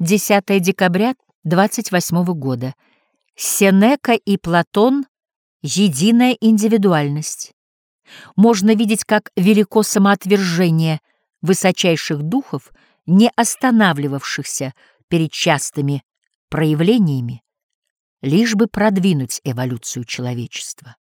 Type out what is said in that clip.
10 декабря 28 года. Сенека и Платон — единая индивидуальность. Можно видеть, как велико самоотвержение высочайших духов, не останавливавшихся перед частыми проявлениями, лишь бы продвинуть эволюцию человечества.